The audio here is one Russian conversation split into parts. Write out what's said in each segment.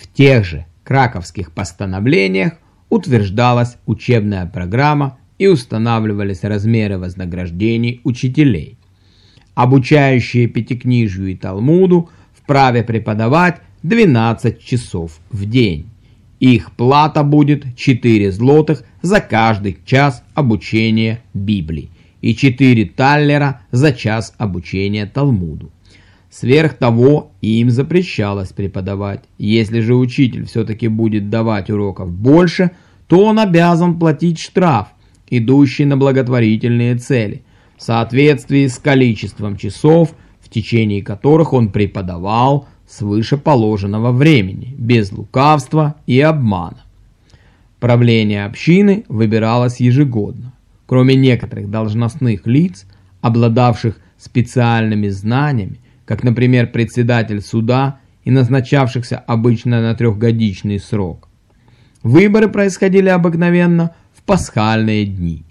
В тех же краковских постановлениях утверждалась учебная программа и устанавливались размеры вознаграждений учителей. Обучающие пятикнижию и Талмуду вправе преподавать 12 часов в день. Их плата будет 4 злотых за каждый час обучения Библии и 4 таллера за час обучения Талмуду. Сверх того, им запрещалось преподавать. Если же учитель все-таки будет давать уроков больше, то он обязан платить штраф, идущий на благотворительные цели, в соответствии с количеством часов, в течение которых он преподавал свыше положенного времени, без лукавства и обмана. Правление общины выбиралось ежегодно. Кроме некоторых должностных лиц, обладавших специальными знаниями, как, например, председатель суда и назначавшихся обычно на трехгодичный срок. Выборы происходили обыкновенно в пасхальные дни.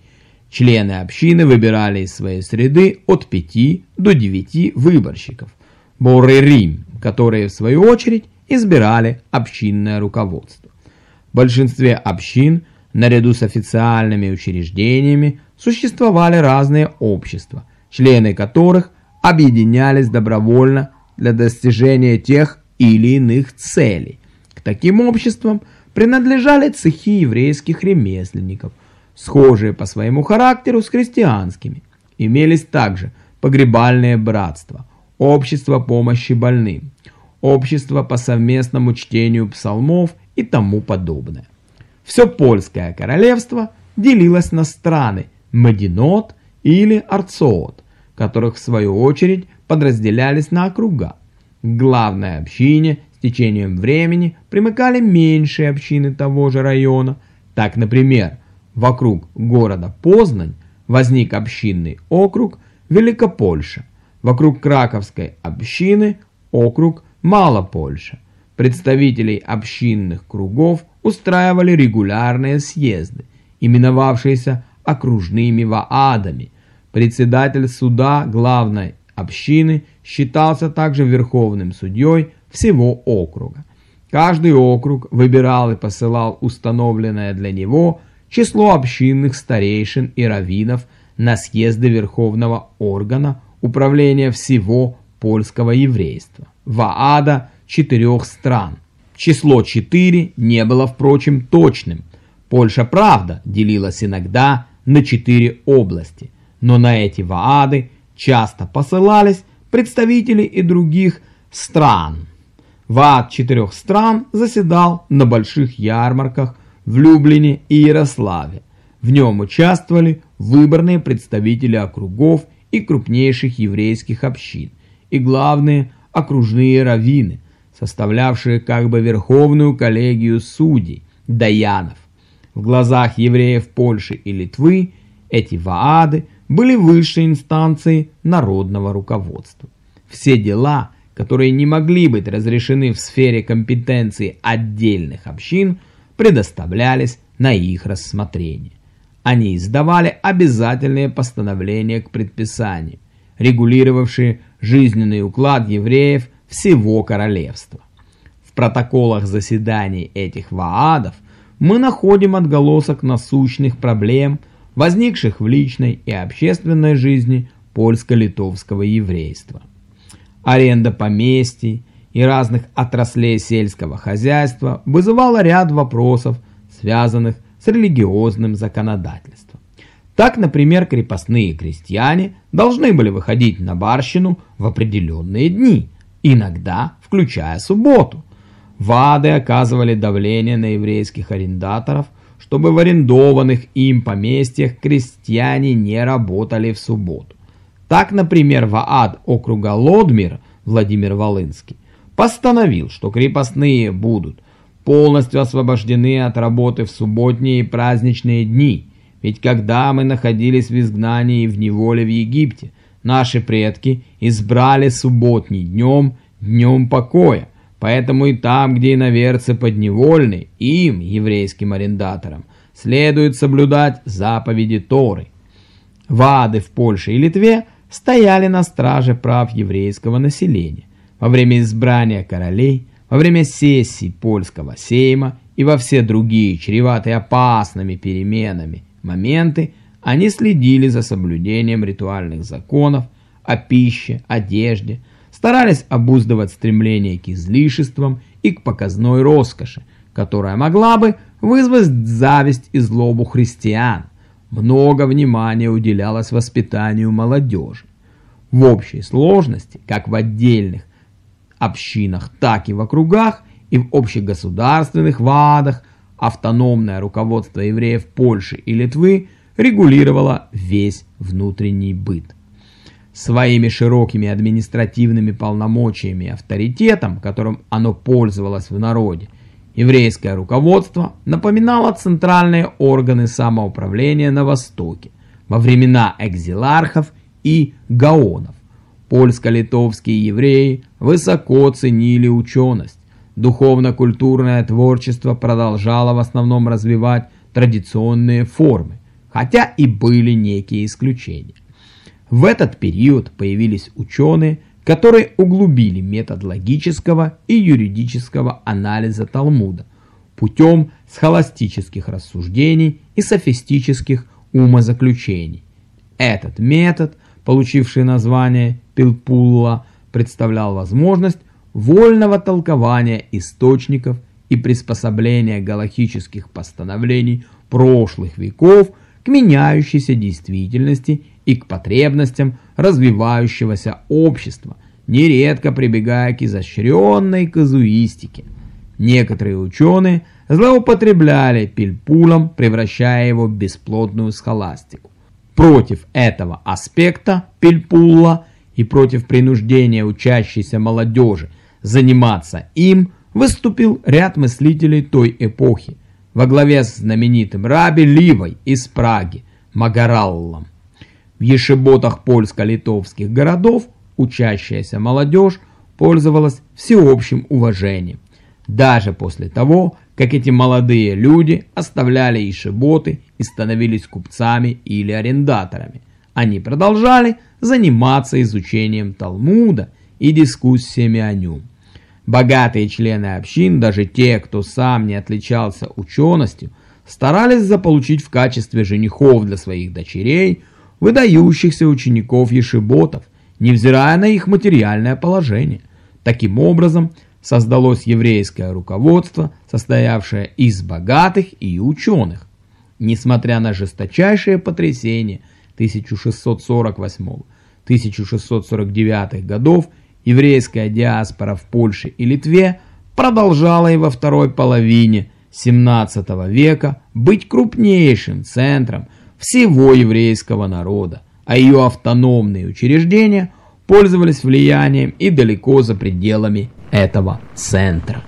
Члены общины выбирали из своей среды от 5 до 9 выборщиков, Боры-Рим, которые в свою очередь избирали общинное руководство. В большинстве общин, наряду с официальными учреждениями, существовали разные общества, члены которых объединялись добровольно для достижения тех или иных целей. К таким обществам принадлежали цехи еврейских ремесленников, схожие по своему характеру с христианскими. Имелись также погребальные братства, общество помощи больным, общество по совместному чтению псалмов и тому подобное. Все польское королевство делилось на страны Мединот или Арцоот, которых в свою очередь подразделялись на округа. К главной общине с течением времени примыкали меньшие общины того же района. Так, например, вокруг города Познань возник общинный округ Великопольша, вокруг Краковской общины округ Малопольша. Представителей общинных кругов устраивали регулярные съезды, именовавшиеся окружными ваадами – Председатель суда главной общины считался также верховным судьей всего округа. Каждый округ выбирал и посылал установленное для него число общинных старейшин и раввинов на съезды верховного органа управления всего польского еврейства. Ваада четырех стран. Число 4 не было, впрочем, точным. Польша, правда, делилась иногда на четыре области – но на эти ваады часто посылались представители и других стран. Ваад четырех стран заседал на больших ярмарках в Люблине и Ярославе. В нем участвовали выборные представители округов и крупнейших еврейских общин, и главные окружные раввины, составлявшие как бы верховную коллегию судей, даянов. В глазах евреев Польши и Литвы эти ваады – были высшей инстанцией народного руководства. Все дела, которые не могли быть разрешены в сфере компетенции отдельных общин, предоставлялись на их рассмотрение. Они издавали обязательные постановления к предписанию, регулировавшие жизненный уклад евреев всего королевства. В протоколах заседаний этих ваадов мы находим отголосок насущных проблем, возникших в личной и общественной жизни польско-литовского еврейства. Аренда поместий и разных отраслей сельского хозяйства вызывала ряд вопросов, связанных с религиозным законодательством. Так, например, крепостные крестьяне должны были выходить на барщину в определенные дни, иногда включая субботу. Вады оказывали давление на еврейских арендаторов – чтобы в арендованных им поместьях крестьяне не работали в субботу. Так, например, Ваад округа Лодмир Владимир Волынский постановил, что крепостные будут полностью освобождены от работы в субботние и праздничные дни, ведь когда мы находились в изгнании и в неволе в Египте, наши предки избрали субботний днем днем покоя, Поэтому и там, где иноверцы подневольны, им, еврейским арендаторам, следует соблюдать заповеди Торы. Вады в Польше и Литве стояли на страже прав еврейского населения. Во время избрания королей во время сессий польского сейма и во все другие чреватые опасными переменами моменты они следили за соблюдением ритуальных законов о пище, одежде, старались обуздывать стремление к излишествам и к показной роскоши, которая могла бы вызвать зависть и злобу христиан. Много внимания уделялось воспитанию молодежи. В общей сложности, как в отдельных общинах, так и в округах и в общегосударственных вадах, автономное руководство евреев Польши и Литвы регулировало весь внутренний быт. Своими широкими административными полномочиями и авторитетом, которым оно пользовалось в народе, еврейское руководство напоминало центральные органы самоуправления на Востоке во времена экзилархов и гаонов. Польско-литовские евреи высоко ценили ученость. Духовно-культурное творчество продолжало в основном развивать традиционные формы, хотя и были некие исключения. В этот период появились ученые, которые углубили метод логического и юридического анализа Талмуда путем схоластических рассуждений и софистических умозаключений. Этот метод – получивший название Пилпулла, представлял возможность вольного толкования источников и приспособления галактических постановлений прошлых веков к меняющейся действительности и к потребностям развивающегося общества, нередко прибегая к изощренной казуистике. Некоторые ученые злоупотребляли пильпулом, превращая его в бесплотную схоластику. Против этого аспекта Пельпулла и против принуждения учащейся молодежи заниматься им выступил ряд мыслителей той эпохи во главе с знаменитым Раби Ливой из Праги Магараллом. В ешеботах польско-литовских городов учащаяся молодежь пользовалась всеобщим уважением. Даже после того, как эти молодые люди оставляли ишеботы и становились купцами или арендаторами. Они продолжали заниматься изучением Талмуда и дискуссиями о нем. Богатые члены общин, даже те, кто сам не отличался ученостью, старались заполучить в качестве женихов для своих дочерей выдающихся учеников ешеботов, невзирая на их материальное положение. Таким образом, создалось еврейское руководство, состоявшее из богатых и ученых. Несмотря на жесточайшее потрясение 1648-1649 годов, еврейская диаспора в Польше и Литве продолжала и во второй половине 17 века быть крупнейшим центром всего еврейского народа, а ее автономные учреждения пользовались влиянием и далеко за пределами этого центра.